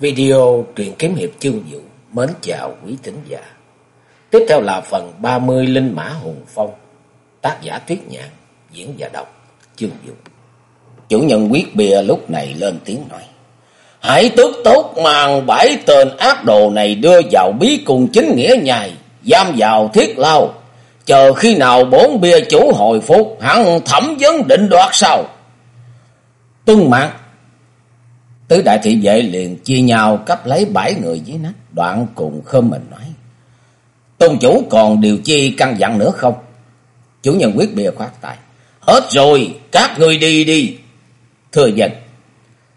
Video truyện kiếm hiệp chương vụ mến chào quý tín giả. Tiếp theo là phần 30 Linh Mã Hùng Phong, tác giả Tuyết Nhạn, diễn giả đọc chương Dụ Chủ nhân quyết bia lúc này lên tiếng nói. Hãy tước tốt màn bãi tên ác đồ này đưa vào bí cùng chính nghĩa nhài, giam vào thiết lao. Chờ khi nào bốn bia chủ hồi phục, hẳn thẩm vấn định đoạt sau. Tuân mạng Tứ đại thị vệ liền chia nhau cấp lấy bảy người dưới nách, đoạn cùng khơm mình nói. Tôn chủ còn điều chi căn dặn nữa không? Chủ nhân quyết bìa khoát tay. Hết rồi, các người đi đi. Thưa dân.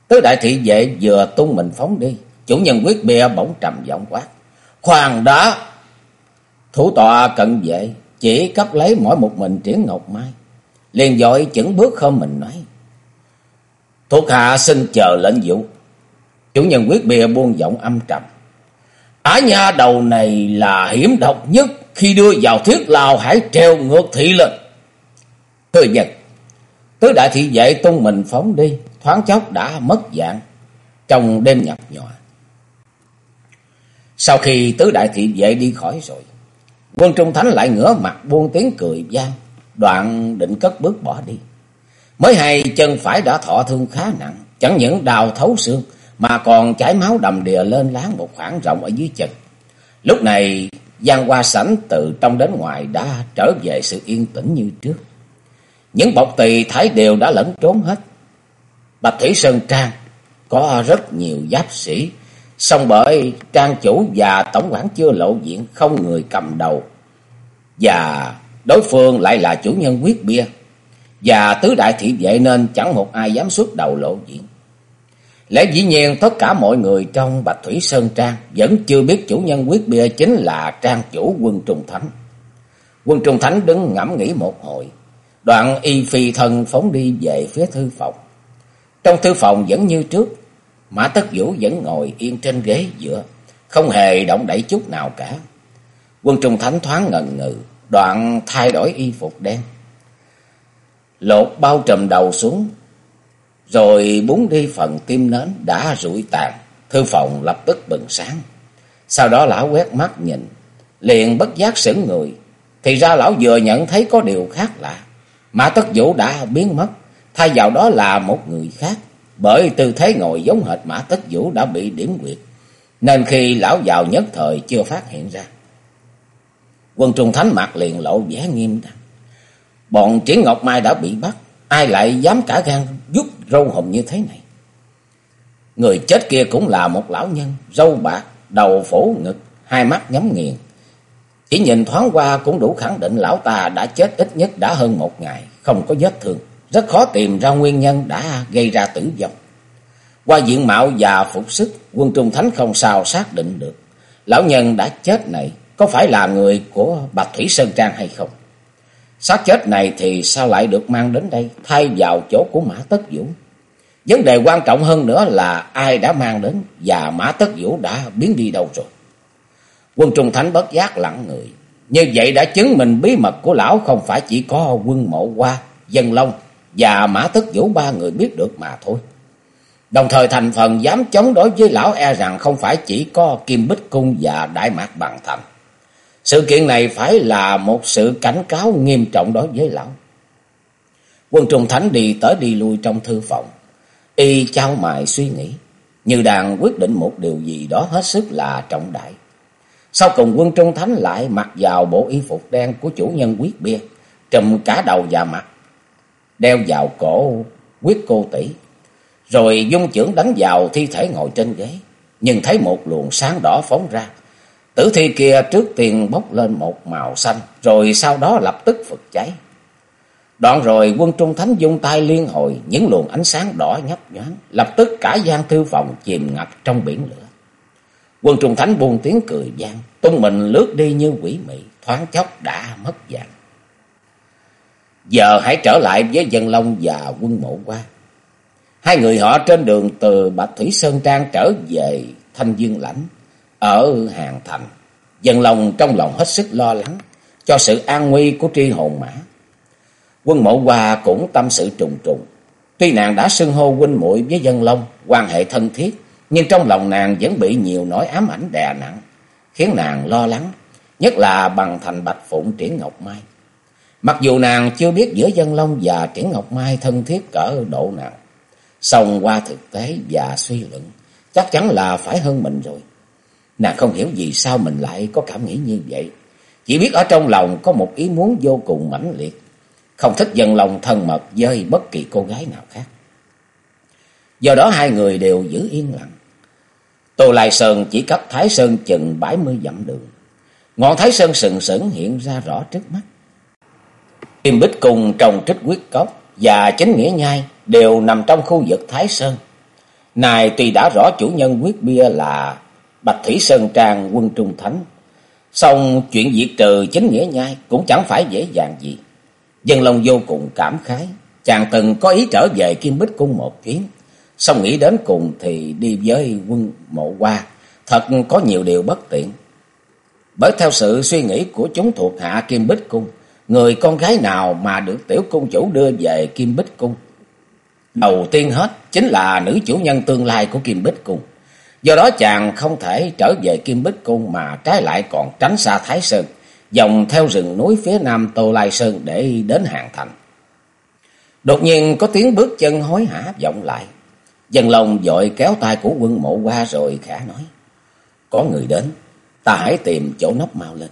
Tứ đại thị vệ vừa tung mình phóng đi. Chủ nhân quyết bìa bỗng trầm giọng quát. Khoan đã. Thủ tọa cận vệ chỉ cấp lấy mỗi một mình triển ngọc mai. Liền dội chững bước khơm mình nói. Thuộc hạ xin chờ lệnh dụ. Chủ nhân quyết bia buông giọng âm trầm. Ả nha đầu này là hiểm độc nhất. Khi đưa vào thiết lao hãy treo ngược thị lên. Thưa nhật, Tứ đại thị vệ tung mình phóng đi. Thoáng chốc đã mất dạng. Trong đêm nhập nhòa. Sau khi tứ đại thị vệ đi khỏi rồi. Quân Trung Thánh lại ngửa mặt buông tiếng cười gian. Đoạn định cất bước bỏ đi. Mới hay chân phải đã thọ thương khá nặng, chẳng những đào thấu xương mà còn chảy máu đầm đìa lên láng một khoảng rộng ở dưới chân. Lúc này Giang Hoa Sảnh từ trong đến ngoài đã trở về sự yên tĩnh như trước. Những bọc tỳ thái đều đã lẫn trốn hết. Bạch Thủy Sơn Trang có rất nhiều giáp sĩ, song bởi trang chủ và tổng quản chưa lộ diện không người cầm đầu. Và đối phương lại là chủ nhân quyết bia và tứ đại thị vệ nên chẳng một ai dám xuất đầu lộ diện. Lẽ dĩ nhiên tất cả mọi người trong Bạch Thủy Sơn Trang vẫn chưa biết chủ nhân quyết bia chính là trang chủ quân Trung Thánh. Quân Trung Thánh đứng ngẫm nghĩ một hồi, đoạn y phi thân phóng đi về phía thư phòng. Trong thư phòng vẫn như trước, Mã Tất Vũ vẫn ngồi yên trên ghế giữa, không hề động đẩy chút nào cả. Quân Trung Thánh thoáng ngần ngừ, đoạn thay đổi y phục đen, lột bao trùm đầu xuống, rồi búng đi phần tim nến đã rụi tàn, thư phòng lập tức bừng sáng. Sau đó lão quét mắt nhìn, liền bất giác sững người, thì ra lão vừa nhận thấy có điều khác lạ. Mã Tất Vũ đã biến mất, thay vào đó là một người khác, bởi tư thế ngồi giống hệt Mã Tất Vũ đã bị điểm quyệt, nên khi lão vào nhất thời chưa phát hiện ra. Quân Trung Thánh mặt liền lộ vẻ nghiêm trang. Bọn Triển Ngọc Mai đã bị bắt. Ai lại dám cả gan giúp râu hồng như thế này? Người chết kia cũng là một lão nhân. Râu bạc, đầu phổ ngực, hai mắt nhắm nghiền. Chỉ nhìn thoáng qua cũng đủ khẳng định lão ta đã chết ít nhất đã hơn một ngày. Không có vết thương. Rất khó tìm ra nguyên nhân đã gây ra tử vong. Qua diện mạo và phục sức, quân Trung Thánh không sao xác định được. Lão nhân đã chết này có phải là người của Bạch Thủy Sơn Trang hay không? Xác chết này thì sao lại được mang đến đây, thay vào chỗ của Mã Tất Vũ? Vấn đề quan trọng hơn nữa là ai đã mang đến và Mã Tất Vũ đã biến đi đâu rồi. Quân Trung Thánh bất giác lặng người. Như vậy đã chứng minh bí mật của lão không phải chỉ có quân mộ qua, dân long và Mã Tất Vũ ba người biết được mà thôi. Đồng thời thành phần dám chống đối với lão e rằng không phải chỉ có Kim Bích Cung và Đại Mạc Bằng Thành. Sự kiện này phải là một sự cảnh cáo nghiêm trọng đối với lão. Quân Trung Thánh đi tới đi lui trong thư phòng. Y trao mài suy nghĩ. Như đang quyết định một điều gì đó hết sức là trọng đại. Sau cùng quân Trung Thánh lại mặc vào bộ y phục đen của chủ nhân quyết bia. Trùm cả đầu và mặt. Đeo vào cổ quyết cô tỷ. Rồi dung trưởng đánh vào thi thể ngồi trên ghế. Nhưng thấy một luồng sáng đỏ phóng ra Tử thi kia trước tiên bốc lên một màu xanh, rồi sau đó lập tức phật cháy. Đoạn rồi quân trung thánh dung tay liên hồi, những luồng ánh sáng đỏ nhấp nhoáng, lập tức cả gian thư phòng chìm ngập trong biển lửa. Quân trung thánh buông tiếng cười gian, tung mình lướt đi như quỷ mị, thoáng chốc đã mất dạng. Giờ hãy trở lại với dân long và quân mộ qua. Hai người họ trên đường từ Bạch Thủy Sơn Trang trở về Thanh Dương Lãnh, ở hàng thành, dân lòng trong lòng hết sức lo lắng cho sự an nguy của tri hồn mã. Quân mộ hòa cũng tâm sự trùng trùng. Tuy nàng đã xưng hô huynh muội với dân long, quan hệ thân thiết, Nhưng trong lòng nàng vẫn bị nhiều nỗi ám ảnh đè nặng, khiến nàng lo lắng, nhất là bằng thành Bạch Phụng Triển Ngọc Mai. Mặc dù nàng chưa biết giữa Dân Long và Triển Ngọc Mai thân thiết cỡ độ nào, song qua thực tế và suy luận, chắc chắn là phải hơn mình rồi. Nàng không hiểu vì sao mình lại có cảm nghĩ như vậy. Chỉ biết ở trong lòng có một ý muốn vô cùng mãnh liệt, không thích dần lòng thân mật với bất kỳ cô gái nào khác. Do đó hai người đều giữ yên lặng. Tô Lai Sơn chỉ cách Thái Sơn chừng bảy mươi dặm đường. Ngọn Thái Sơn sừng sững hiện ra rõ trước mắt. Kim Bích cùng trồng trích quyết cốc và chính nghĩa nhai đều nằm trong khu vực Thái Sơn. Này tuy đã rõ chủ nhân quyết bia là Bạch Thủy Sơn Trang quân Trung Thánh, xong chuyện diệt trừ chính nghĩa nhai cũng chẳng phải dễ dàng gì. Dân long vô cùng cảm khái, chàng từng có ý trở về Kim Bích Cung một chuyến, Xong nghĩ đến cùng thì đi với quân mộ qua, thật có nhiều điều bất tiện. Bởi theo sự suy nghĩ của chúng thuộc hạ Kim Bích Cung, người con gái nào mà được tiểu cung chủ đưa về Kim Bích Cung? Đầu tiên hết chính là nữ chủ nhân tương lai của Kim Bích Cung. Do đó chàng không thể trở về Kim Bích Cung mà trái lại còn tránh xa Thái Sơn, dòng theo rừng núi phía nam Tô Lai Sơn để đến Hàng Thành. Đột nhiên có tiếng bước chân hối hả vọng lại. Dân lòng dội kéo tay của quân mộ qua rồi khả nói. Có người đến, ta hãy tìm chỗ nấp mau lên.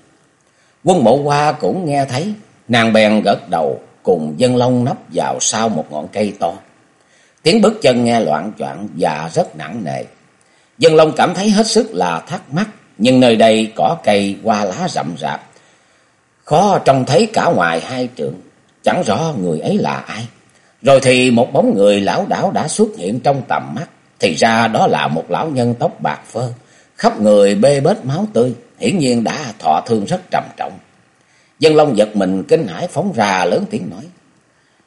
Quân mộ qua cũng nghe thấy, nàng bèn gật đầu cùng dân long nấp vào sau một ngọn cây to. Tiếng bước chân nghe loạn choạng và rất nặng nề. Dân long cảm thấy hết sức là thắc mắc, nhưng nơi đây có cây hoa lá rậm rạp. Khó trông thấy cả ngoài hai trượng, chẳng rõ người ấy là ai. Rồi thì một bóng người lão đảo đã xuất hiện trong tầm mắt. Thì ra đó là một lão nhân tóc bạc phơ, khắp người bê bết máu tươi, hiển nhiên đã thọ thương rất trầm trọng. Dân Long giật mình kinh hãi phóng ra lớn tiếng nói.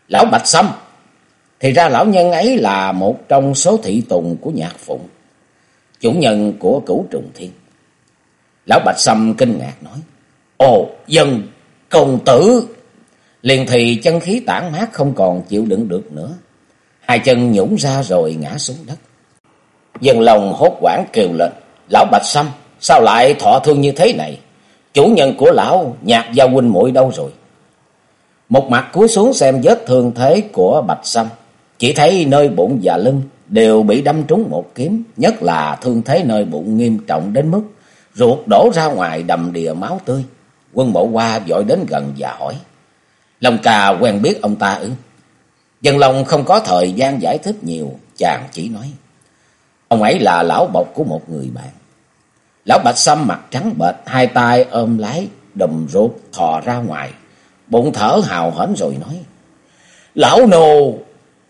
Lão Bạch Sâm! Thì ra lão nhân ấy là một trong số thị tùng của nhạc phụng. Chủ nhân của cửu trùng thiên. Lão Bạch Sâm kinh ngạc nói. Ồ, dân, công tử! Liền thì chân khí tản mát không còn chịu đựng được nữa. Hai chân nhũng ra rồi ngã xuống đất. Dân lòng hốt quảng kêu lên. Lão Bạch Sâm, sao lại thọ thương như thế này? Chủ nhân của lão nhạc gia huynh muội đâu rồi? Một mặt cúi xuống xem vết thương thế của Bạch Sâm. Chỉ thấy nơi bụng và lưng đều bị đâm trúng một kiếm. Nhất là thương thế nơi bụng nghiêm trọng đến mức ruột đổ ra ngoài đầm đìa máu tươi. Quân bộ qua vội đến gần và hỏi. Long ca quen biết ông ta ư? Dân Long không có thời gian giải thích nhiều, chàng chỉ nói. Ông ấy là lão bộc của một người bạn. Lão Bạch Sâm mặt trắng bệch, hai tay ôm lái, đùm ruột thò ra ngoài. Bụng thở hào hển rồi nói. Lão nô,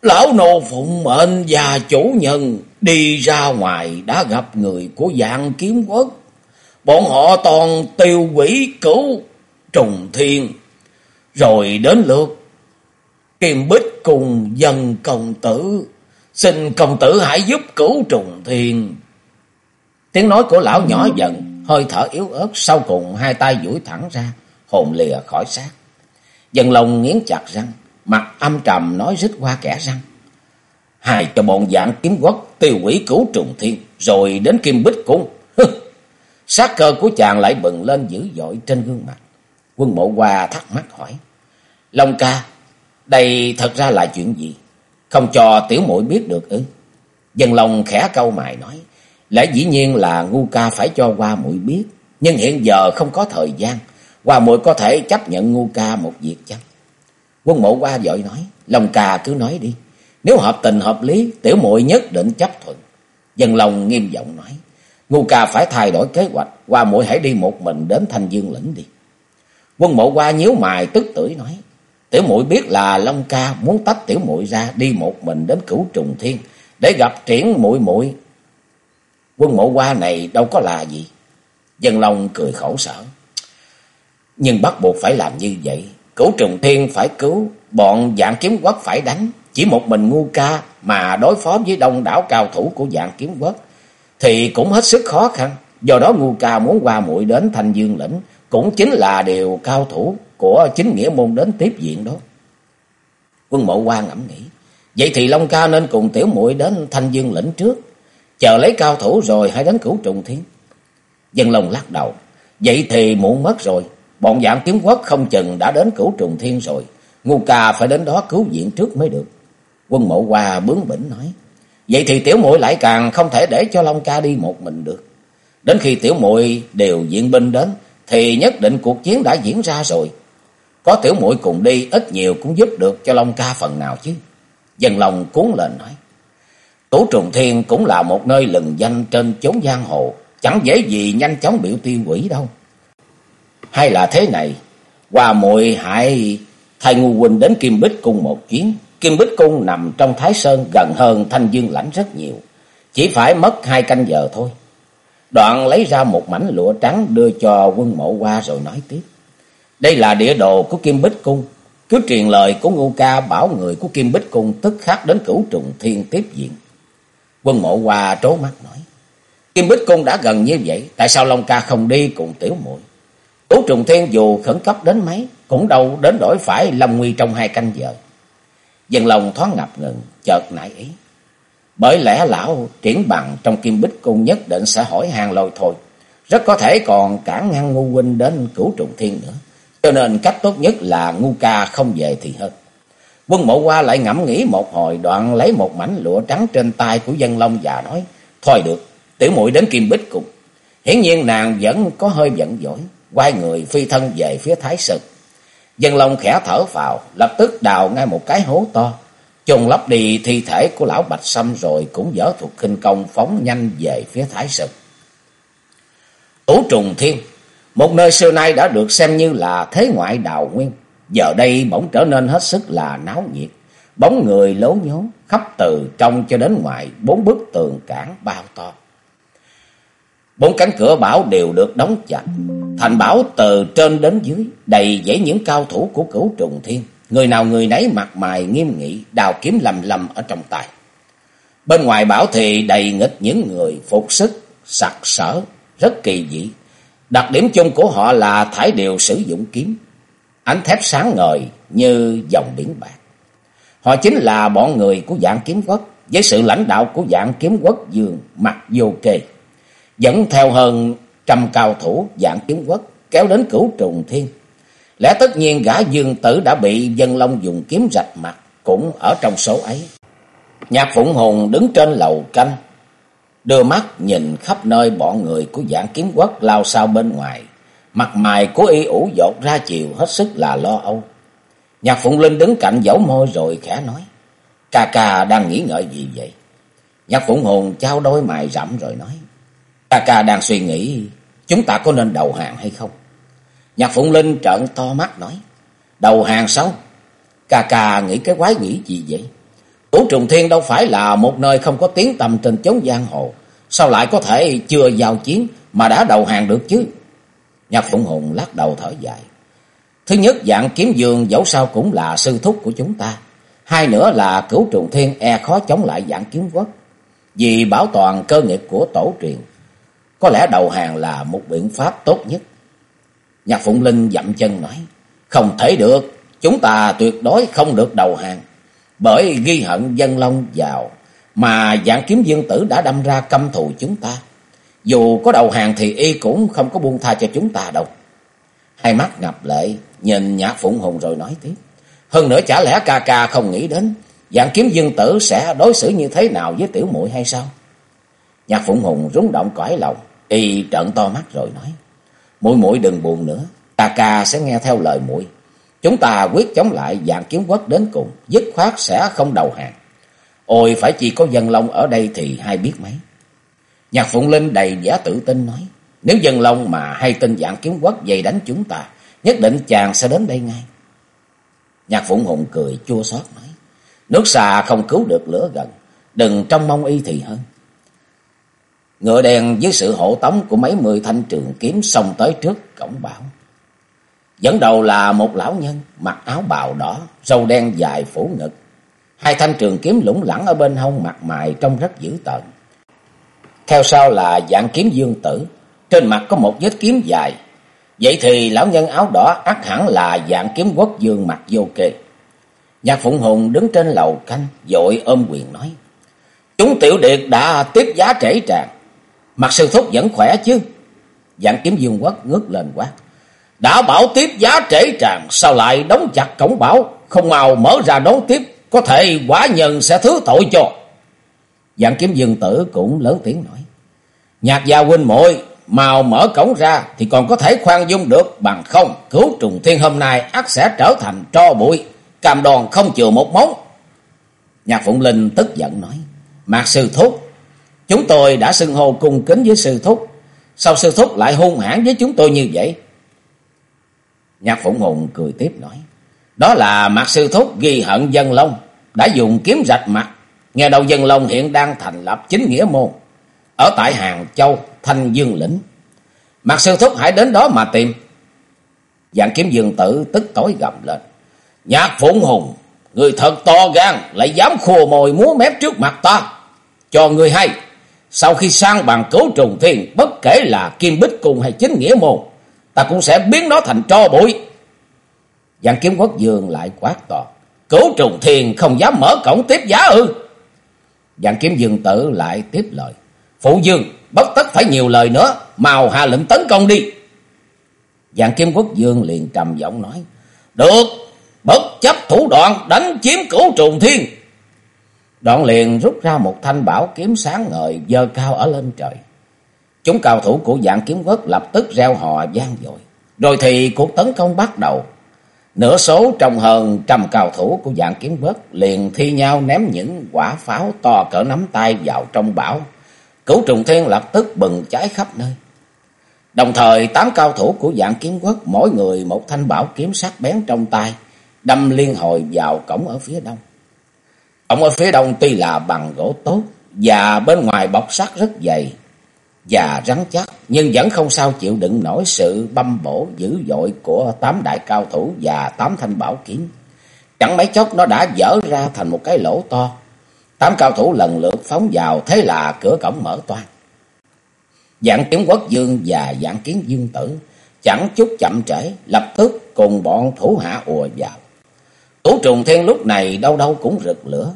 lão nô phụng mệnh và chủ nhân đi ra ngoài đã gặp người của dạng kiếm quốc. Bọn họ toàn tiêu quỷ cứu trùng thiên rồi đến lượt Kim Bích cùng dân công tử. Xin công tử hãy giúp cứu trùng thiên. Tiếng nói của lão nhỏ dần, hơi thở yếu ớt, sau cùng hai tay duỗi thẳng ra, hồn lìa khỏi xác. Dần lòng nghiến chặt răng, mặt âm trầm nói rít qua kẻ răng. hài cho bọn dạng kiếm quốc tiêu quỷ cứu trùng thiên, rồi đến kim bích cung. Sát cơ của chàng lại bừng lên dữ dội trên gương mặt. Quân mộ qua thắc mắc hỏi. Long ca, đây thật ra là chuyện gì? Không cho tiểu muội biết được ư? Dân lòng khẽ câu mày nói. Lẽ dĩ nhiên là ngu ca phải cho qua muội biết. Nhưng hiện giờ không có thời gian. Qua muội có thể chấp nhận ngu ca một việc chăng? Quân mộ qua dội nói. Long Cà cứ nói đi. Nếu hợp tình hợp lý, tiểu muội nhất định chấp thuận. Dân lòng nghiêm giọng nói. Ngu Cà phải thay đổi kế hoạch. Qua muội hãy đi một mình đến thanh dương lĩnh đi. Quân mộ qua nhíu mày tức tưởi nói. Tiểu muội biết là Long ca muốn tách tiểu muội ra đi một mình đến cửu trùng thiên để gặp triển muội muội. Quân mộ qua này đâu có là gì. Dân Long cười khổ sở. Nhưng bắt buộc phải làm như vậy. Cửu trùng thiên phải cứu, bọn dạng kiếm quốc phải đánh. Chỉ một mình ngu ca mà đối phó với đông đảo cao thủ của dạng kiếm quốc thì cũng hết sức khó khăn. Do đó ngu ca muốn qua muội đến thành dương lĩnh cũng chính là điều cao thủ của chính nghĩa môn đến tiếp diện đó. Quân mộ quan ngẫm nghĩ, vậy thì Long Ca nên cùng tiểu muội đến Thanh Dương lĩnh trước, Chờ lấy cao thủ rồi hãy đến cửu trùng thiên. Dân lòng lắc đầu. Vậy thì muộn mất rồi. Bọn dạng kiếm quốc không chừng đã đến cửu trùng thiên rồi. Ngu ca phải đến đó cứu viện trước mới được. Quân mộ hoa bướng bỉnh nói. Vậy thì tiểu muội lại càng không thể để cho Long ca đi một mình được. Đến khi tiểu muội đều diện binh đến, thì nhất định cuộc chiến đã diễn ra rồi. Có tiểu muội cùng đi, ít nhiều cũng giúp được cho Long ca phần nào chứ. Dân lòng cuốn lên nói. Cửu trùng thiên cũng là một nơi lừng danh trên chốn giang hồ. Chẳng dễ gì nhanh chóng biểu tiêu quỷ đâu. Hay là thế này. qua muội hãy thay ngu huynh đến Kim Bích Cung một chuyến. Kim Bích Cung nằm trong Thái Sơn, gần hơn Thanh Dương Lãnh rất nhiều. Chỉ phải mất hai canh giờ thôi. Đoạn lấy ra một mảnh lụa trắng đưa cho quân mộ qua rồi nói tiếp. Đây là địa đồ của Kim Bích Cung. Cứ truyền lời của Ngô Ca bảo người của Kim Bích Cung tức khắc đến cửu trùng thiên tiếp diện. Quân mộ qua trố mắt nói. Kim Bích Cung đã gần như vậy. Tại sao Long Ca không đi cùng tiểu muội Cửu trùng thiên dù khẩn cấp đến mấy. Cũng đâu đến đổi phải lâm nguy trong hai canh giờ. Dân lòng thoáng ngập ngừng, chợt nảy ý. Bởi lẽ lão triển bằng trong kim bích cung nhất định sẽ hỏi hàng lôi thôi. Rất có thể còn cản ngăn ngu huynh đến cửu trùng thiên nữa. Cho nên cách tốt nhất là ngu ca không về thì hơn. Quân mộ qua lại ngẫm nghĩ một hồi đoạn lấy một mảnh lụa trắng trên tay của dân long và nói. Thôi được, tiểu muội đến kim bích cung. Hiển nhiên nàng vẫn có hơi giận dỗi, quay người phi thân về phía Thái Sực, Dân Long khẽ thở vào, lập tức đào ngay một cái hố to, chôn lấp đi thi thể của lão Bạch Sâm rồi cũng dở thuộc khinh công phóng nhanh về phía Thái Sực. Tủ trùng thiên, một nơi xưa nay đã được xem như là thế ngoại đào nguyên, giờ đây bỗng trở nên hết sức là náo nhiệt. Bóng người lố nhố, khắp từ trong cho đến ngoài, bốn bức tường cản bao to. Bốn cánh cửa bảo đều được đóng chặt. Thành bảo từ trên đến dưới, đầy dãy những cao thủ của cửu trùng thiên. Người nào người nấy mặt mày nghiêm nghị, đào kiếm lầm lầm ở trong tay. Bên ngoài bảo thì đầy nghịch những người phục sức, sặc sỡ, rất kỳ dị. Đặc điểm chung của họ là thải đều sử dụng kiếm. Ánh thép sáng ngời như dòng biển bạc. Họ chính là bọn người của dạng kiếm quốc, với sự lãnh đạo của dạng kiếm quốc dương mặt vô kê dẫn theo hơn trăm cao thủ dạng kiếm quốc kéo đến cửu trùng thiên. Lẽ tất nhiên gã dương tử đã bị dân long dùng kiếm rạch mặt cũng ở trong số ấy. Nhạc Phụng Hùng đứng trên lầu canh, đưa mắt nhìn khắp nơi bọn người của dạng kiếm quốc lao sao bên ngoài. Mặt mày của y ủ dột ra chiều hết sức là lo âu. Nhạc Phụng Linh đứng cạnh dấu môi rồi khẽ nói. Ca ca đang nghĩ ngợi gì vậy? Nhạc Phụng Hùng trao đôi mày rậm rồi nói. Ca ca đang suy nghĩ, chúng ta có nên đầu hàng hay không? Nhạc Phụng Linh trợn to mắt nói. Đầu hàng sao? Ca ca nghĩ cái quái nghĩ gì vậy? Cửu Trùng Thiên đâu phải là một nơi không có tiếng tầm trên chốn giang hồ. Sao lại có thể chưa giao chiến mà đã đầu hàng được chứ? Nhạc Phụng Hùng lắc đầu thở dài. Thứ nhất, dạng kiếm dương dẫu sao cũng là sư thúc của chúng ta. Hai nữa là cửu trùng thiên e khó chống lại dạng kiếm quốc. Vì bảo toàn cơ nghiệp của tổ truyền có lẽ đầu hàng là một biện pháp tốt nhất. Nhạc Phụng Linh dậm chân nói. Không thể được. Chúng ta tuyệt đối không được đầu hàng. Bởi ghi hận dân long vào. Mà dạng kiếm dương tử đã đâm ra căm thù chúng ta. Dù có đầu hàng thì y cũng không có buông tha cho chúng ta đâu. Hai mắt ngập lệ. Nhìn nhạc Phụng Hùng rồi nói tiếp. Hơn nữa chả lẽ ca ca không nghĩ đến. Dạng kiếm dương tử sẽ đối xử như thế nào với tiểu muội hay sao? Nhạc Phụng Hùng rúng động cõi lòng. Y trợn to mắt rồi nói. mũi mũi đừng buồn nữa. Ta ca sẽ nghe theo lời mũi Chúng ta quyết chống lại dạng kiếm quốc đến cùng. Dứt khoát sẽ không đầu hàng. Ôi, phải chỉ có dân long ở đây thì hay biết mấy. Nhạc Phụng Linh đầy vẻ tự tin nói. Nếu dân long mà hay tin dạng kiếm quốc dày đánh chúng ta. Nhất định chàng sẽ đến đây ngay. Nhạc Phụng Hùng cười chua xót nói. Nước xa không cứu được lửa gần. Đừng trông mong y thì hơn. Ngựa đèn với sự hộ tống của mấy mươi thanh trường kiếm xông tới trước cổng bảo. Dẫn đầu là một lão nhân mặc áo bào đỏ, râu đen dài phủ ngực. Hai thanh trường kiếm lủng lẳng ở bên hông mặt mày trông rất dữ tợn. Theo sau là dạng kiếm dương tử, trên mặt có một vết kiếm dài. Vậy thì lão nhân áo đỏ ắt hẳn là dạng kiếm quốc dương mặt vô kê. Nhạc Phụng Hùng đứng trên lầu canh, dội ôm quyền nói. Chúng tiểu điệt đã tiếp giá trễ tràn. Mặt sư thúc vẫn khỏe chứ? Dạng kiếm dương quốc ngước lên quát. Đã bảo tiếp giá trễ tràn, sao lại đóng chặt cổng bảo, không mau mở ra đón tiếp, có thể quả nhân sẽ thứ tội cho. Dạng kiếm dương tử cũng lớn tiếng nói. Nhạc gia huynh muội mau mở cổng ra thì còn có thể khoan dung được, bằng không cứu trùng thiên hôm nay ắt sẽ trở thành tro bụi, cam đòn không chừa một móng. Nhạc Phụng Linh tức giận nói, Mạc Sư Thúc, chúng tôi đã xưng hô cung kính với Sư Thúc, sao Sư Thúc lại hung hãn với chúng tôi như vậy? Nhạc Phụng Hùng cười tiếp nói, đó là mặt Sư Thúc ghi hận dân long, đã dùng kiếm rạch mặt, nghe đầu dân long hiện đang thành lập chính nghĩa môn, ở tại Hàng Châu, Thanh Dương Lĩnh. Mặt Sư Thúc hãy đến đó mà tìm. Dạng kiếm dương tử tức tối gầm lên. Nhạc Phụng Hùng, người thật to gan, lại dám khua mồi múa mép trước mặt ta. Cho người hay, sau khi sang bằng cấu trùng thiên, bất kể là Kim Bích Cùng hay chính nghĩa môn, ta cũng sẽ biến nó thành tro bụi. Dạng kiếm quốc dương lại quát to. Cấu trùng thiên không dám mở cổng tiếp giá ư. Dạng kiếm dương tử lại tiếp lời. Phụ dương, bất tất phải nhiều lời nữa, màu hạ lệnh tấn công đi. Dạng kiếm quốc dương liền trầm giọng nói. Được, bất chấp thủ đoạn đánh chiếm cửu trùng thiên. Đoạn liền rút ra một thanh bảo kiếm sáng ngời dơ cao ở lên trời. Chúng cao thủ của dạng kiếm quốc lập tức reo hò gian dội. Rồi thì cuộc tấn công bắt đầu. Nửa số trong hơn trăm cao thủ của dạng kiếm quốc liền thi nhau ném những quả pháo to cỡ nắm tay vào trong bão. Cửu trùng thiên lập tức bừng cháy khắp nơi. Đồng thời tám cao thủ của dạng kiếm quốc mỗi người một thanh bảo kiếm sắc bén trong tay, đâm liên hồi vào cổng ở phía đông. Cổng ở phía đông tuy là bằng gỗ tốt và bên ngoài bọc sắt rất dày và rắn chắc, nhưng vẫn không sao chịu đựng nổi sự băm bổ dữ dội của tám đại cao thủ và tám thanh bảo kiếm. Chẳng mấy chốc nó đã dở ra thành một cái lỗ to, Tám cao thủ lần lượt phóng vào, thế là cửa cổng mở toan. Dạng kiếm quốc dương và dạng kiến dương tử chẳng chút chậm trễ, lập tức cùng bọn thủ hạ ùa vào. Tủ trùng thiên lúc này đâu đâu cũng rực lửa.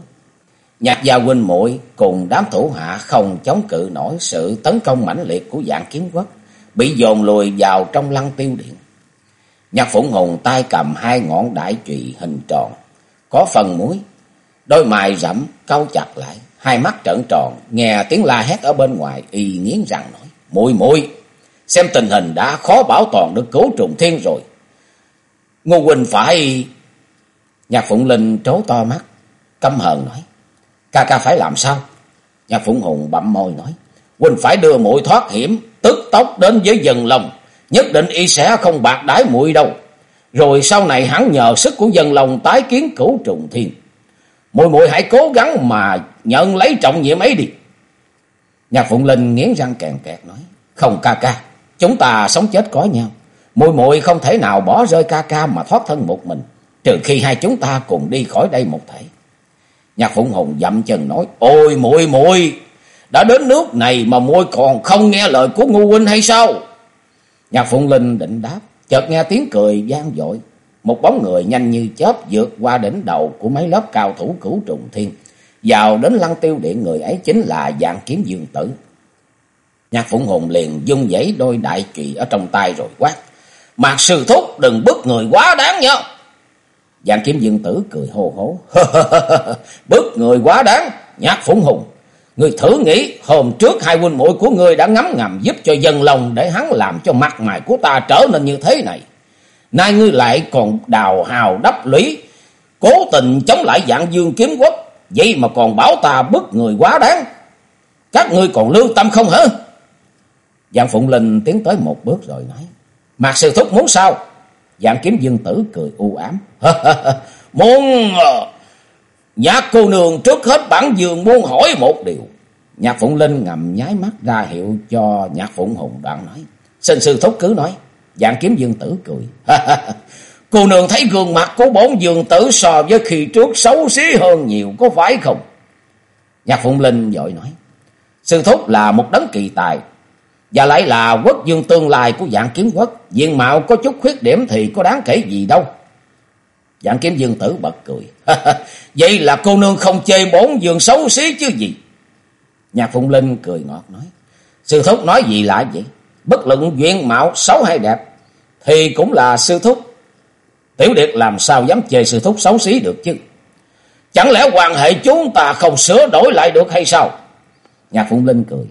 Nhạc gia huynh muội cùng đám thủ hạ không chống cự nổi sự tấn công mãnh liệt của dạng kiếm quốc, bị dồn lùi vào trong lăng tiêu điện. Nhạc phụng hùng tay cầm hai ngọn đại trụy hình tròn, có phần muối, Đôi mày rậm, cau chặt lại, hai mắt trợn tròn, nghe tiếng la hét ở bên ngoài, y nghiến răng nói, muội muội xem tình hình đã khó bảo toàn được cứu trùng thiên rồi. Ngô Quỳnh phải... Nhạc Phụng Linh trố to mắt, căm hờn nói, ca ca phải làm sao? Nhạc Phụng Hùng bậm môi nói, Quỳnh phải đưa muội thoát hiểm, tức tốc đến với dân lòng, nhất định y sẽ không bạc đái muội đâu. Rồi sau này hắn nhờ sức của dân lòng tái kiến cửu trùng thiên. Mùi mùi hãy cố gắng mà nhận lấy trọng nhiệm ấy đi. Nhạc Phụng Linh nghiến răng kèn kẹt nói. Không ca ca, chúng ta sống chết có nhau. Mùi mùi không thể nào bỏ rơi ca ca mà thoát thân một mình. Trừ khi hai chúng ta cùng đi khỏi đây một thể. Nhạc Phụng Hùng dậm chân nói. Ôi muội muội, đã đến nước này mà muội còn không nghe lời của ngu huynh hay sao? Nhạc Phụng Linh định đáp. Chợt nghe tiếng cười gian dội một bóng người nhanh như chớp vượt qua đỉnh đầu của mấy lớp cao thủ cửu trùng thiên. Vào đến lăng tiêu điện người ấy chính là dạng kiếm dương tử. Nhạc Phụng Hùng liền dung giấy đôi đại trụy ở trong tay rồi quát. Mạc sư thúc, đừng bức người quá đáng nhá. Dạng kiếm dương tử cười hô hố. bức người quá đáng. nhát phủng Hùng. Người thử nghĩ hôm trước hai huynh muội của người đã ngắm ngầm giúp cho dân lòng để hắn làm cho mặt mày của ta trở nên như thế này. Nay ngươi lại còn đào hào đắp lũy, cố tình chống lại dạng dương kiếm quốc, vậy mà còn bảo ta bức người quá đáng. Các ngươi còn lưu tâm không hả? Dạng Phụng Linh tiến tới một bước rồi nói, Mạc Sư Thúc muốn sao? Dạng kiếm dương tử cười u ám. muốn... Ờ, nhạc cô nương trước hết bản dương muốn hỏi một điều. Nhạc Phụng Linh ngầm nháy mắt ra hiệu cho Nhạc Phụng Hùng đoạn nói. Xin sư thúc cứ nói. Dạng kiếm dương tử cười. Cô nương thấy gương mặt của bốn dương tử so với khi trước xấu xí hơn nhiều, có phải không? Nhạc Phụng Linh dội nói. Sư Thúc là một đấng kỳ tài. Và lại là quốc dương tương lai của dạng kiếm quốc. Diện mạo có chút khuyết điểm thì có đáng kể gì đâu. Dạng kiếm dương tử bật cười. Vậy là cô nương không chê bốn dương xấu xí chứ gì. Nhạc Phụng Linh cười ngọt nói. Sư thúc nói gì lạ vậy? Bất luận duyên mạo xấu hay đẹp. Thì cũng là sư thúc. Tiểu Điệt làm sao dám chê sư thúc xấu xí được chứ? Chẳng lẽ quan hệ chúng ta không sửa đổi lại được hay sao? Nhạc Phụng Linh cười.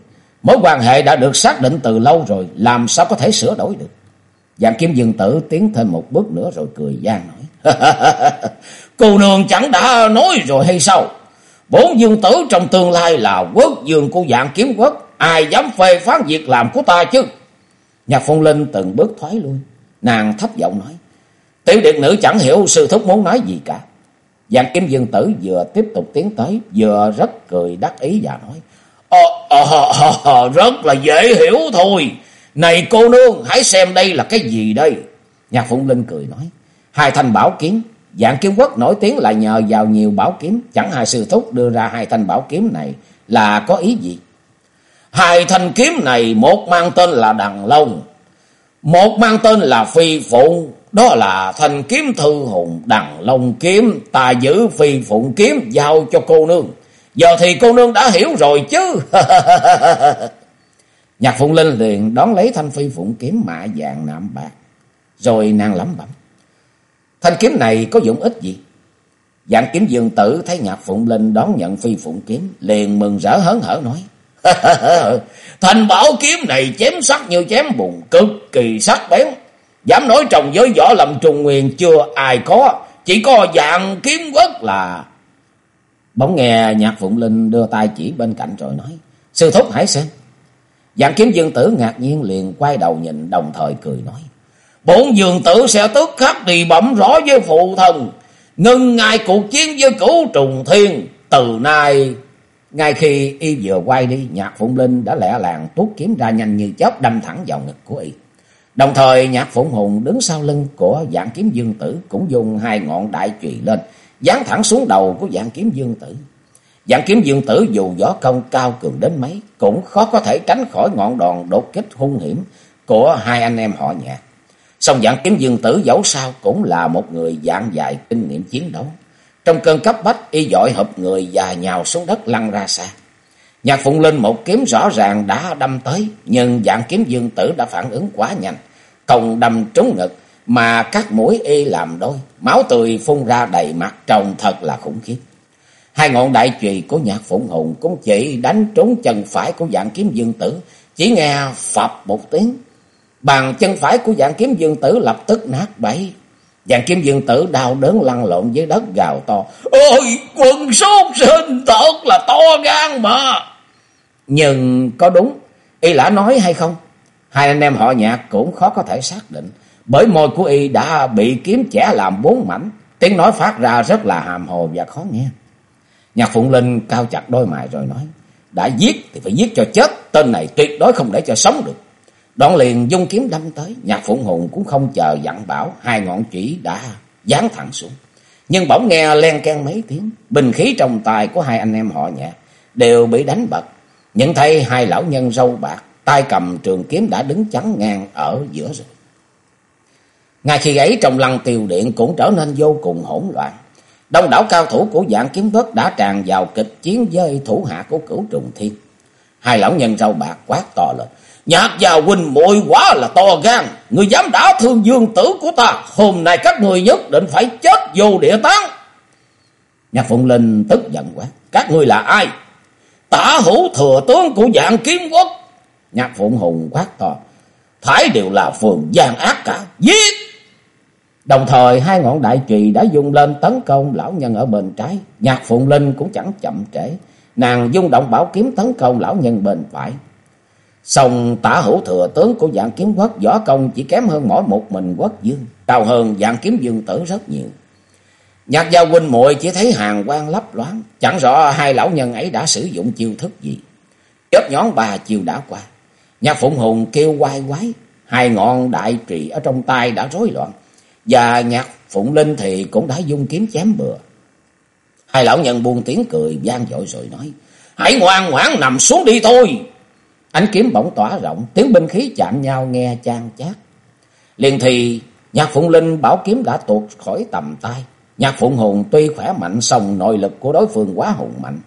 Mối quan hệ đã được xác định từ lâu rồi. Làm sao có thể sửa đổi được? Dạng kiếm dương tử tiến thêm một bước nữa rồi cười gian nói. Cô nương chẳng đã nói rồi hay sao? Bốn dương tử trong tương lai là quốc dương của dạng kiếm quốc. Ai dám phê phán việc làm của ta chứ? Nhạc Phong Linh từng bước thoái lui. Nàng thấp giọng nói. Tiểu điện nữ chẳng hiểu sư thúc muốn nói gì cả. Dạng kiếm dương tử vừa tiếp tục tiến tới. Vừa rất cười đắc ý và nói. Ờ, ờ, ờ, ờ, ờ, rất là dễ hiểu thôi. Này cô nương, hãy xem đây là cái gì đây? Nhạc Phụng Linh cười nói. Hai thanh bảo kiếm. Dạng kiếm quốc nổi tiếng là nhờ vào nhiều bảo kiếm. Chẳng hai sư thúc đưa ra hai thanh bảo kiếm này là có ý gì? Hai thanh kiếm này một mang tên là Đằng Long. Một mang tên là Phi Phụng. Đó là thanh kiếm thư hùng Đằng Long kiếm. Ta giữ Phi Phụng kiếm giao cho cô nương. Giờ thì cô nương đã hiểu rồi chứ. Nhạc Phụng Linh liền đón lấy thanh phi phụng kiếm mạ vàng nạm bạc. Rồi nàng lẩm bẩm. Thanh kiếm này có dụng ích gì? Dạng kiếm dương tử thấy Nhạc Phụng Linh đón nhận phi phụng kiếm. Liền mừng rỡ hớn hở nói. Thành bảo kiếm này chém sắc như chém bùn. Cực kỳ sắc bén. Dám nói trồng giới võ lầm trùng nguyên chưa ai có. Chỉ có dạng kiếm quất là... Bỗng nghe Nhạc Phụng Linh đưa tay chỉ bên cạnh rồi nói. Sư thúc hãy xem. Dạng kiếm dương tử ngạc nhiên liền quay đầu nhìn đồng thời cười nói. Bốn dương tử sẽ tức khắc đi bẩm rõ với phụ thần Ngưng ngay cuộc chiến với cửu trùng thiên. Từ nay, ngay khi y vừa quay đi, nhạc phụng linh đã lẹ làng tuốt kiếm ra nhanh như chớp đâm thẳng vào ngực của y. Đồng thời nhạc phụng hùng đứng sau lưng của dạng kiếm dương tử cũng dùng hai ngọn đại chùy lên, dán thẳng xuống đầu của dạng kiếm dương tử. Dạng kiếm dương tử dù võ công cao cường đến mấy, cũng khó có thể tránh khỏi ngọn đòn đột kích hung hiểm của hai anh em họ nhạc. Song dạng kiếm dương tử dẫu sao cũng là một người dạng dài kinh nghiệm chiến đấu. Trong cơn cấp bách, y dội hợp người và nhào xuống đất lăn ra xa. Nhạc Phụng Linh một kiếm rõ ràng đã đâm tới, nhưng dạng kiếm dương tử đã phản ứng quá nhanh. Công đâm trúng ngực, mà các mũi y làm đôi, máu tươi phun ra đầy mặt trông thật là khủng khiếp. Hai ngọn đại chùy của nhạc phụng hùng cũng chỉ đánh trúng chân phải của dạng kiếm dương tử. Chỉ nghe phập một tiếng. Bàn chân phải của dạng kiếm dương tử lập tức nát bấy. Dạng kiếm dương tử đau đớn lăn lộn dưới đất gào to. Ôi quần sốt sinh thật là to gan mà. Nhưng có đúng y lã nói hay không? Hai anh em họ nhạc cũng khó có thể xác định. Bởi môi của y đã bị kiếm chẻ làm bốn mảnh. Tiếng nói phát ra rất là hàm hồ và khó nghe. Nhạc Phụng Linh cao chặt đôi mày rồi nói. Đã giết thì phải giết cho chết. Tên này tuyệt đối không để cho sống được. Đoạn liền dung kiếm đâm tới. Nhạc Phụng Hùng cũng không chờ dặn bảo. Hai ngọn chỉ đã dán thẳng xuống. Nhưng bỗng nghe len can mấy tiếng. Bình khí trong tay của hai anh em họ nhẹ Đều bị đánh bật. Nhận thấy hai lão nhân râu bạc. tay cầm trường kiếm đã đứng chắn ngang ở giữa rồi. Ngay khi ấy, trong lăng tiêu điện cũng trở nên vô cùng hỗn loạn. Đông đảo cao thủ của dạng kiếm vớt đã tràn vào kịch chiến với thủ hạ của cửu trùng thiên. Hai lão nhân râu bạc quát to lên. Nhạc và huynh muội quá là to gan. Người dám đả thương dương tử của ta. Hôm nay các người nhất định phải chết vô địa tán. Nhạc Phụng Linh tức giận quá. Các người là ai? Tả hữu thừa tướng của dạng kiếm quốc. Nhạc Phụng Hùng quát to. Thái đều là phường gian ác cả. Giết! Đồng thời, hai ngọn đại trùy đã dùng lên tấn công lão nhân ở bên trái. Nhạc Phụng Linh cũng chẳng chậm trễ. Nàng dung động bảo kiếm tấn công lão nhân bên phải. Xong tả hữu thừa tướng của dạng kiếm quốc võ công chỉ kém hơn mỗi một mình quốc dương. Cao hơn dạng kiếm dương tử rất nhiều. Nhạc gia huynh muội chỉ thấy hàng quang lấp loáng. Chẳng rõ hai lão nhân ấy đã sử dụng chiêu thức gì. Chớp nhón bà chiều đã qua. Nhạc Phụng Hùng kêu quay quái. Hai ngọn đại trì ở trong tay đã rối loạn. Và nhạc Phụng Linh thì cũng đã dung kiếm chém bừa. Hai lão nhân buông tiếng cười gian dội rồi nói. Hãy ngoan ngoãn nằm xuống đi thôi. Ánh kiếm bỗng tỏa rộng, tiếng binh khí chạm nhau nghe chan chát. Liền thì nhạc Phụng Linh bảo kiếm đã tuột khỏi tầm tay. Nhạc Phụng Hùng tuy khỏe mạnh song nội lực của đối phương quá hùng mạnh.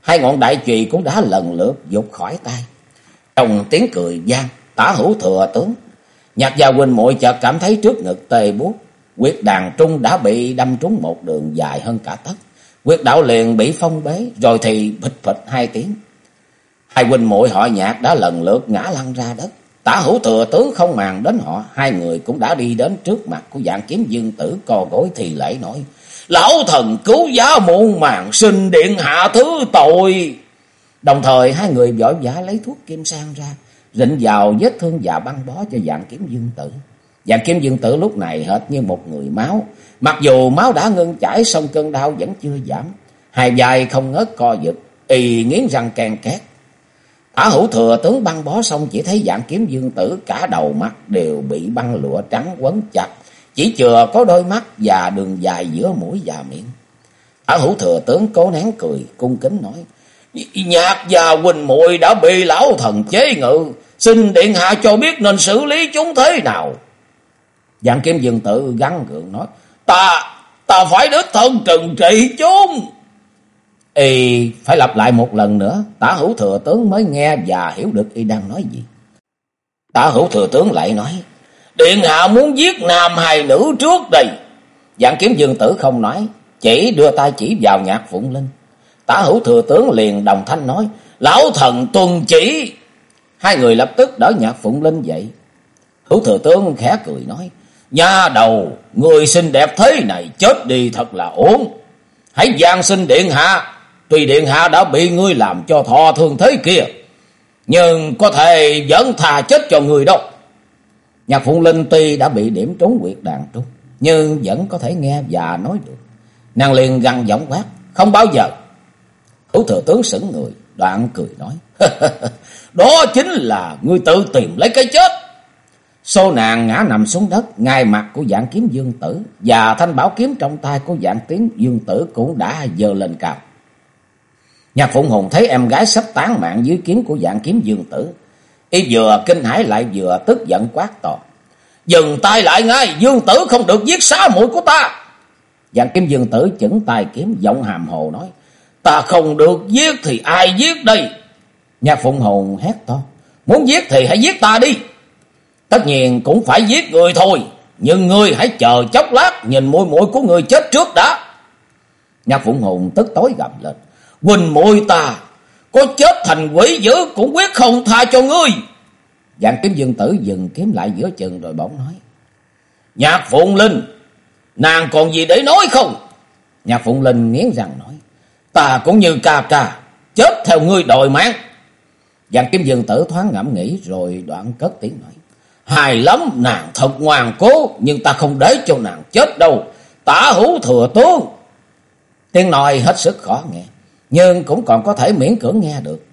hai ngọn đại chùy cũng đã lần lượt dục khỏi tay. Trong tiếng cười gian, tả hữu thừa tướng. Nhạc gia huynh muội chợt cảm thấy trước ngực tê buốt, quyết đàn trung đã bị đâm trúng một đường dài hơn cả tấc. Quyết đạo liền bị phong bế, rồi thì bịch phịch hai tiếng. Hai huynh muội họ nhạc đã lần lượt ngã lăn ra đất. Tả hữu thừa tướng không màng đến họ, hai người cũng đã đi đến trước mặt của dạng kiếm dương tử co gối thì lễ nói. Lão thần cứu giá muôn màng xin điện hạ thứ tội. Đồng thời hai người vội vã lấy thuốc kim sang ra, rịnh vào vết thương và băng bó cho dạng kiếm dương tử. Dạng kiếm dương tử lúc này hệt như một người máu, mặc dù máu đã ngưng chảy song cơn đau vẫn chưa giảm. Hai dài không ngớt co giật, y nghiến răng càng két. tả hữu thừa tướng băng bó xong chỉ thấy dạng kiếm dương tử cả đầu mắt đều bị băng lụa trắng quấn chặt, chỉ chừa có đôi mắt và đường dài giữa mũi và miệng. tả hữu thừa tướng cố nén cười, cung kính nói, Nhạc và quỳnh muội đã bị lão thần chế ngự, xin điện hạ cho biết nên xử lý chúng thế nào. Dạng kiếm dương tử gắn gượng nói, Ta, ta phải đích thân trừng trị chúng. Y phải lặp lại một lần nữa, tả hữu thừa tướng mới nghe và hiểu được y đang nói gì. Tả hữu thừa tướng lại nói, Điện hạ muốn giết nam hài nữ trước đây. Dạng kiếm dương tử không nói, chỉ đưa tay chỉ vào nhạc phụng linh. Tả hữu thừa tướng liền đồng thanh nói, Lão thần tuân chỉ. Hai người lập tức đỡ nhạc phụng linh dậy. Hữu thừa tướng khẽ cười nói, Nha đầu, người xinh đẹp thế này chết đi thật là ổn. Hãy gian sinh điện hạ, tuy điện hạ đã bị ngươi làm cho thọ thương thế kia, nhưng có thể vẫn thà chết cho người đâu. Nhạc Phụng Linh tuy đã bị điểm trúng quyệt đàn trung, nhưng vẫn có thể nghe và nói được. Nàng liền gằn giọng quát, không bao giờ. thủ thừa tướng sững người, đoạn cười nói, đó chính là ngươi tự tìm lấy cái chết. Xô nàng ngã nằm xuống đất, ngay mặt của dạng kiếm dương tử, và thanh bảo kiếm trong tay của dạng tiếng dương tử cũng đã dơ lên cao. Nhạc Phụng Hùng thấy em gái sắp tán mạng dưới kiếm của dạng kiếm dương tử. Y vừa kinh hãi lại vừa tức giận quát to. Dừng tay lại ngay, dương tử không được giết xá mũi của ta. Dạng kiếm dương tử chững tay kiếm giọng hàm hồ nói. Ta không được giết thì ai giết đây? Nhạc Phụng Hùng hét to. Muốn giết thì hãy giết ta đi. Tất nhiên cũng phải giết người thôi. Nhưng ngươi hãy chờ chốc lát nhìn môi mũi của người chết trước đã. Nhạc Phụng Hùng tức tối gầm lên. Quỳnh mũi ta, có chết thành quỷ dữ cũng quyết không tha cho ngươi. Dạng kiếm dương tử dừng kiếm lại giữa chừng rồi bỗng nói. Nhạc Phụng Linh, nàng còn gì để nói không? Nhạc Phụng Linh nghiến răng nói. Ta cũng như ca ca, chết theo ngươi đòi mạng. Dạng kiếm dương tử thoáng ngẫm nghĩ rồi đoạn cất tiếng nói. Hài lắm, nàng thật ngoan cố, nhưng ta không để cho nàng chết đâu. Tả hữu thừa tướng. Tiếng nói hết sức khó nghe nhưng cũng còn có thể miễn cưỡng nghe được.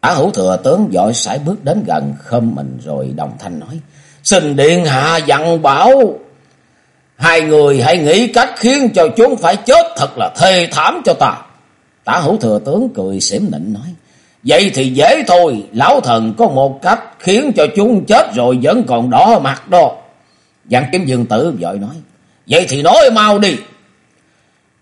Tả hữu thừa tướng dội sải bước đến gần khâm mình rồi đồng thanh nói. Xin điện hạ dặn bảo. Hai người hãy nghĩ cách khiến cho chúng phải chết thật là thê thảm cho ta. Tả hữu thừa tướng cười xỉm nịnh nói. Vậy thì dễ thôi, lão thần có một cách khiến cho chúng chết rồi vẫn còn đỏ mặt đó. Giang kiếm dương tử vội nói. Vậy thì nói mau đi.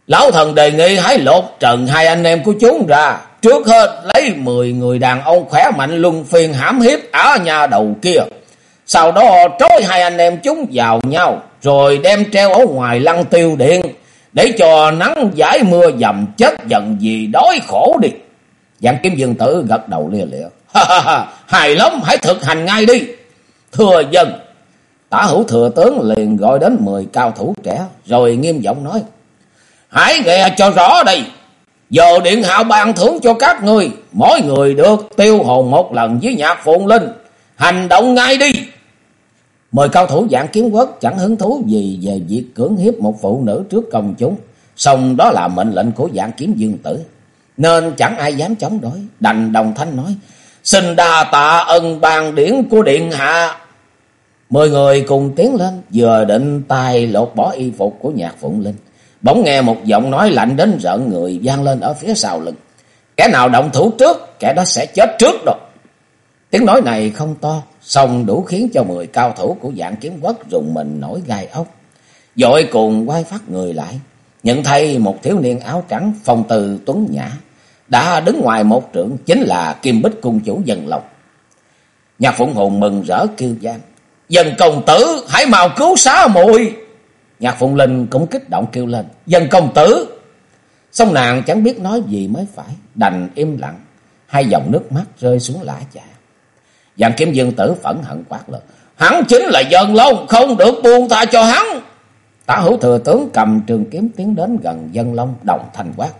Lão thần đề nghị hãy lột trần hai anh em của chúng ra. Trước hết lấy 10 người đàn ông khỏe mạnh luân phiên hãm hiếp ở nhà đầu kia. Sau đó trói hai anh em chúng vào nhau. Rồi đem treo ở ngoài lăng tiêu điện. Để cho nắng giải mưa dầm chết dần gì đói khổ đi. Dạng kiếm dương tử gật đầu lia lịa. Hài lắm, hãy thực hành ngay đi. Thưa dân. Tả hữu thừa tướng liền gọi đến 10 cao thủ trẻ. Rồi nghiêm giọng nói. Hãy nghe cho rõ đây. Giờ điện hạ ban thưởng cho các người. Mỗi người được tiêu hồn một lần với nhạc phụng linh. Hành động ngay đi. Mời cao thủ dạng kiếm quốc chẳng hứng thú gì về việc cưỡng hiếp một phụ nữ trước công chúng. Xong đó là mệnh lệnh của dạng kiếm dương tử. Nên chẳng ai dám chống đối. Đành đồng thanh nói. Xin đa tạ ân bàn điển của điện hạ. Mười người cùng tiến lên. Vừa định tay lột bỏ y phục của nhạc phụng linh. Bỗng nghe một giọng nói lạnh đến rợn người vang lên ở phía sau lưng. Kẻ nào động thủ trước, kẻ đó sẽ chết trước đó. Tiếng nói này không to, song đủ khiến cho mười cao thủ của dạng kiếm quốc rùng mình nổi gai ốc. Dội cùng quay phát người lại, nhận thấy một thiếu niên áo trắng phong từ tuấn nhã, đã đứng ngoài một trượng chính là Kim Bích Cung Chủ Dân lộc Nhạc Phụng Hùng mừng rỡ kêu gian. Dân công tử hãy mau cứu xá muội Nhạc Phụng Linh cũng kích động kêu lên. Dân công tử. Xong nàng chẳng biết nói gì mới phải. Đành im lặng. Hai dòng nước mắt rơi xuống lã chả. Dạng kiếm dương tử phẫn hận quát lên. Hắn chính là dân lâu Không được buông tha cho hắn. Tả hữu thừa tướng cầm trường kiếm tiến đến gần dân long đồng thanh quát.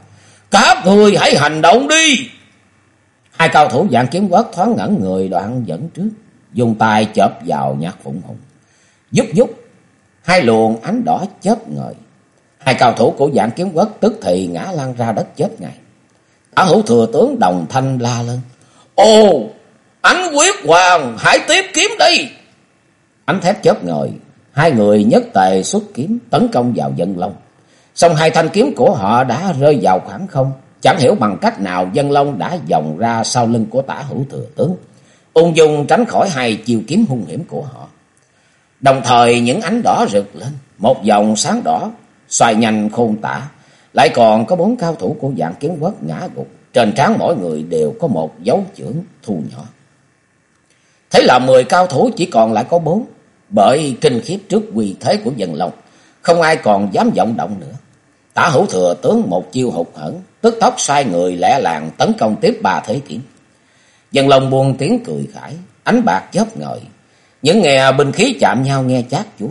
Các người hãy hành động đi. Hai cao thủ dạng kiếm quất thoáng ngẩn người đoạn dẫn trước. Dùng tay chớp vào nhạc phụng hùng. Giúp giúp. Hai luồng ánh đỏ chớp ngời. Hai cao thủ của dạng kiếm quất tức thì ngã lăn ra đất chết ngay. Tả hữu thừa tướng đồng thanh la lên. ô, Ánh quyết hoàng! Hãy tiếp kiếm đi! Ánh thép chớp ngời. Hai người nhất tề xuất kiếm, tấn công vào dân long. Xong hai thanh kiếm của họ đã rơi vào khoảng không. Chẳng hiểu bằng cách nào dân long đã vòng ra sau lưng của tả hữu thừa tướng. Ung dung tránh khỏi hai chiều kiếm hung hiểm của họ. Đồng thời những ánh đỏ rực lên. Một dòng sáng đỏ xoay nhanh khôn tả. Lại còn có bốn cao thủ của dạng kiếm quất ngã gục. Trên trán mỗi người đều có một dấu chưởng thu nhỏ. Thế là mười cao thủ chỉ còn lại có bốn. Bởi kinh khiếp trước quy thế của dân long. Không ai còn dám vọng động nữa. Tả hữu thừa tướng một chiêu hụt hẫng, tức tốc sai người lẻ làng tấn công tiếp bà thế kiếm. Dân lòng buồn tiếng cười khải, ánh bạc chớp ngời. Những nghe binh khí chạm nhau nghe chát chúa.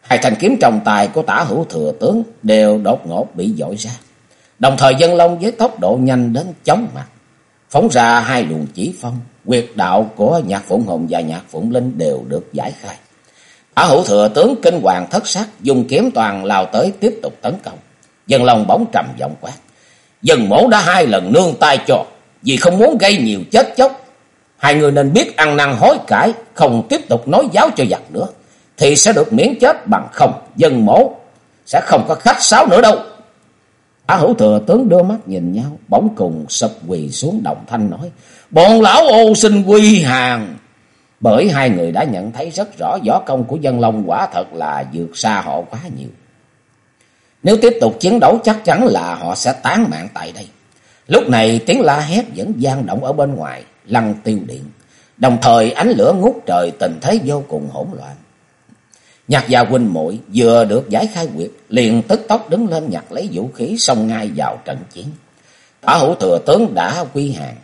Hai thanh kiếm trong tài của tả hữu thừa tướng đều đột ngột bị dội ra. Đồng thời dân long với tốc độ nhanh đến chóng mặt. Phóng ra hai luồng chỉ phong, quyệt đạo của nhạc phụng Hồng và nhạc phụng linh đều được giải khai. Tả hữu thừa tướng kinh hoàng thất sắc, dùng kiếm toàn lao tới tiếp tục tấn công. Dân lòng bóng trầm giọng quát. Dân mổ đã hai lần nương tay cho, vì không muốn gây nhiều chết chóc. Hai người nên biết ăn năn hối cải, không tiếp tục nói giáo cho giặc nữa. Thì sẽ được miễn chết bằng không, dân mổ sẽ không có khách sáo nữa đâu. Tả hữu thừa tướng đưa mắt nhìn nhau, bóng cùng sập quỳ xuống đồng thanh nói. Bọn lão ô xin quy hàng. Bởi hai người đã nhận thấy rất rõ võ công của dân long quả thật là vượt xa họ quá nhiều. Nếu tiếp tục chiến đấu chắc chắn là họ sẽ tán mạng tại đây. Lúc này tiếng la hét vẫn gian động ở bên ngoài, lăng tiêu điện. Đồng thời ánh lửa ngút trời tình thế vô cùng hỗn loạn. Nhạc gia huynh muội vừa được giải khai quyệt, liền tức tốc đứng lên nhặt lấy vũ khí xông ngay vào trận chiến. Tả hữu thừa tướng đã quy hàng,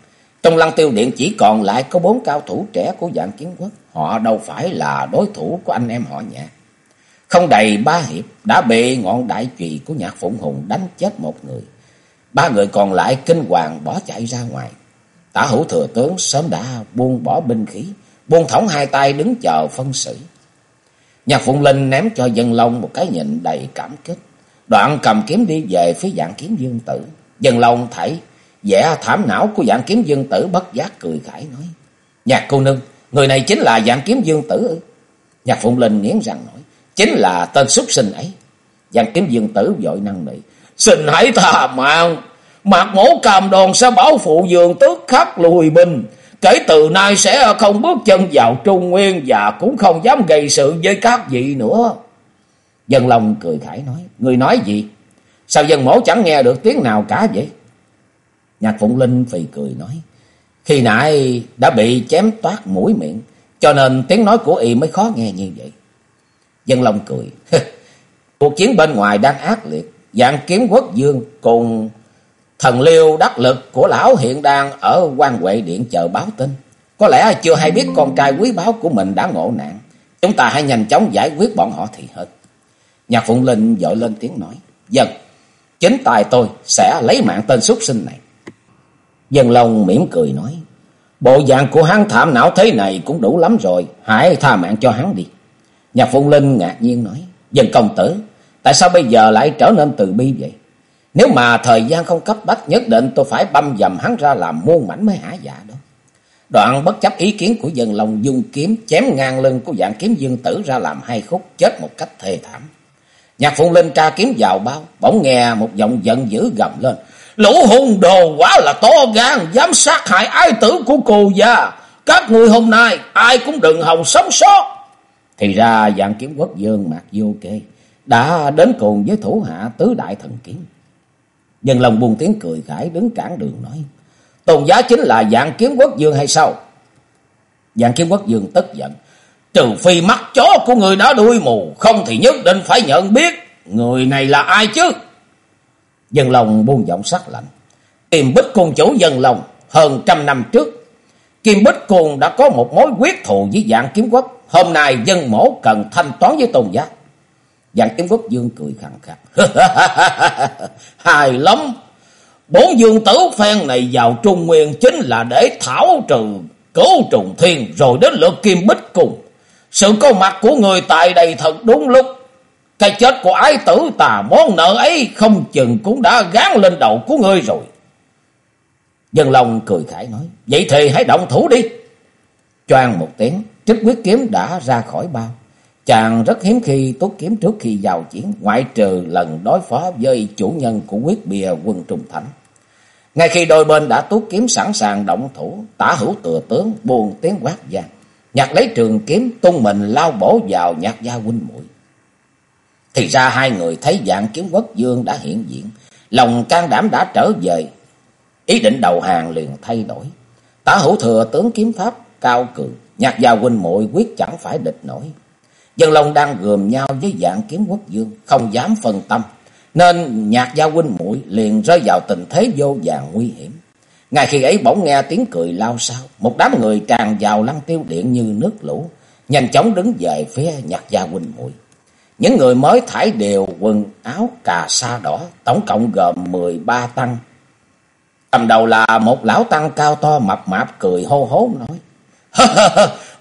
trong lăng tiêu điện chỉ còn lại có bốn cao thủ trẻ của dạng kiến quốc. Họ đâu phải là đối thủ của anh em họ nhạc. Không đầy ba hiệp đã bị ngọn đại trùy của nhạc phụng hùng đánh chết một người. Ba người còn lại kinh hoàng bỏ chạy ra ngoài. Tả hữu thừa tướng sớm đã buông bỏ binh khí, buông thõng hai tay đứng chờ phân xử. Nhạc Phụng Linh ném cho Dân Long một cái nhìn đầy cảm kích. Đoạn cầm kiếm đi về phía dạng kiếm dương tử. Dân Long thấy vẻ thảm não của dạng kiếm dương tử bất giác cười khải nói. Nhạc cô nương, người này chính là dạng kiếm dương tử ư? Nhạc Phụng Linh nghiến răng nói. Chính là tên súc sinh ấy. Dạng kiếm dương tử vội năng nỉ. Xin hãy tha mạng. Mạc mổ cầm đòn sẽ bảo phụ dương tước khắc lùi binh. Kể từ nay sẽ không bước chân vào Trung Nguyên và cũng không dám gây sự với các vị nữa. Dân Long cười khải nói. Người nói gì? Sao dân mổ chẳng nghe được tiếng nào cả vậy? Nhạc Phụng Linh phì cười nói. Khi nãy đã bị chém toát mũi miệng. Cho nên tiếng nói của y mới khó nghe như vậy. Dân Long cười. Cuộc chiến bên ngoài đang ác liệt. Dạng kiếm quốc dương cùng thần liêu đắc lực của lão hiện đang ở quan Huệ Điện chờ báo tin. Có lẽ chưa hay biết con trai quý báu của mình đã ngộ nạn. Chúng ta hãy nhanh chóng giải quyết bọn họ thì hơn. Nhạc Phụng Linh dội lên tiếng nói. Dân, chính tài tôi sẽ lấy mạng tên xuất sinh này. Dân Long mỉm cười nói. Bộ dạng của hắn thảm não thế này cũng đủ lắm rồi. Hãy tha mạng cho hắn đi. Nhạc Phụng Linh ngạc nhiên nói. Dân công tử, tại sao bây giờ lại trở nên từ bi vậy? Nếu mà thời gian không cấp bách nhất định tôi phải băm dầm hắn ra làm muôn mảnh mới hả dạ đó. Đoạn bất chấp ý kiến của dân lòng dùng kiếm chém ngang lưng của dạng kiếm dương tử ra làm hai khúc chết một cách thê thảm. Nhạc Phụng Linh tra kiếm vào bao, bỗng nghe một giọng giận dữ gầm lên. Lũ hung đồ quá là to gan, dám sát hại ai tử của cô già. Các người hôm nay ai cũng đừng hòng sống sót. Thì ra dạng kiếm quốc dương mặc vô kê, đã đến cùng với thủ hạ tứ đại thần kiếm. Dân lòng buông tiếng cười, gãi đứng cản đường nói. Tôn giá chính là dạng kiếm quốc dương hay sao? Dạng kiếm quốc dương tức giận. Trừ phi mắt chó của người đã đuôi mù. Không thì nhất định phải nhận biết. Người này là ai chứ? Dân lòng buông giọng sắc lạnh. Kim Bích côn chủ Dân lòng, hơn trăm năm trước. Kim Bích côn đã có một mối quyết thù với dạng kiếm quốc. Hôm nay dân mổ cần thanh toán với tôn giá. Dạng kiếm quốc dương cười khẳng khắc. Hài lắm. Bốn dương tử phen này vào Trung Nguyên chính là để thảo trừ cứu trùng thiên rồi đến lượt kim bích cùng. Sự có mặt của người tại đây thật đúng lúc. Cái chết của ái tử tà món nợ ấy không chừng cũng đã gán lên đầu của ngươi rồi. Dân Long cười khải nói, vậy thì hãy động thủ đi. Choang một tiếng, trích quyết kiếm đã ra khỏi bao. Chàng rất hiếm khi tốt kiếm trước khi vào chiến, ngoại trừ lần đối phó với chủ nhân của quyết bìa quân Trung Thánh. Ngay khi đôi bên đã tốt kiếm sẵn sàng động thủ, tả hữu tựa tướng buồn tiếng quát vang, nhặt lấy trường kiếm tung mình lao bổ vào nhạc gia huynh muội. Thì ra hai người thấy dạng kiếm quốc dương đã hiện diện, lòng can đảm đã trở về, ý định đầu hàng liền thay đổi. Tả hữu thừa tướng kiếm pháp cao cường, nhạc gia huynh muội quyết chẳng phải địch nổi. Dân Long đang gườm nhau với dạng kiếm quốc dương, không dám phân tâm, nên nhạc gia huynh muội liền rơi vào tình thế vô vàng nguy hiểm. Ngay khi ấy bỗng nghe tiếng cười lao sao, một đám người tràn vào lăng tiêu điện như nước lũ, nhanh chóng đứng về phía nhạc gia huynh muội. Những người mới thải đều quần áo cà sa đỏ, tổng cộng gồm 13 tăng. Cầm đầu là một lão tăng cao to mập mạp cười hô hố nói.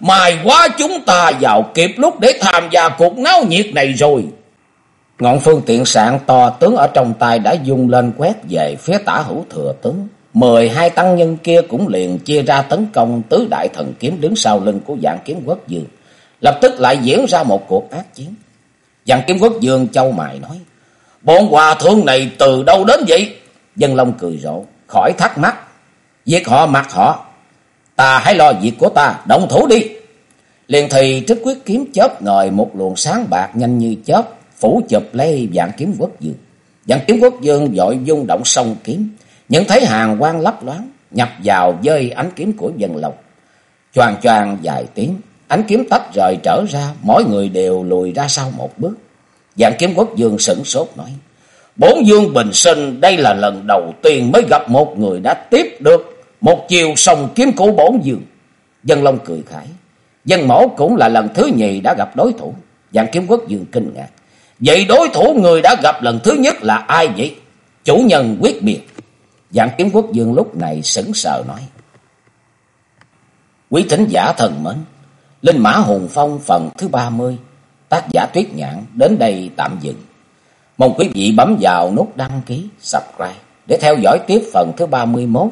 Mài quá chúng ta vào kịp lúc để tham gia cuộc náo nhiệt này rồi. Ngọn phương tiện sạn to tướng ở trong tay đã dung lên quét về phía tả hữu thừa tướng. Mười hai tăng nhân kia cũng liền chia ra tấn công tứ đại thần kiếm đứng sau lưng của dạng kiếm quốc dương. Lập tức lại diễn ra một cuộc ác chiến. Dạng kiếm quốc dương châu mài nói. Bọn hòa thượng này từ đâu đến vậy? Dân Long cười rộ, khỏi thắc mắc. giết họ mặc họ, ta hãy lo việc của ta, động thủ đi. Liền thì trích quyết kiếm chớp ngời một luồng sáng bạc nhanh như chớp, phủ chụp lấy dạng kiếm quốc dương. Dạng kiếm quốc dương dội dung động sông kiếm, những thấy hàng quang lấp loáng, nhập vào dơi ánh kiếm của dân lộc. Choàng choàng dài tiếng, ánh kiếm tách rời trở ra, mỗi người đều lùi ra sau một bước. Dạng kiếm quốc dương sửng sốt nói, Bốn dương bình sinh đây là lần đầu tiên mới gặp một người đã tiếp được một chiều sông kiếm của bổn dường. Dân Long cười khải. Dân mẫu cũng là lần thứ nhì đã gặp đối thủ. Dạng kiếm quốc dương kinh ngạc. Vậy đối thủ người đã gặp lần thứ nhất là ai vậy? Chủ nhân quyết biệt. Dạng kiếm quốc dương lúc này sững sờ nói. Quý thính giả thần mến. Linh Mã Hùng Phong phần thứ 30. Tác giả Tuyết Nhạn đến đây tạm dừng. Mong quý vị bấm vào nút đăng ký, subscribe để theo dõi tiếp phần thứ 31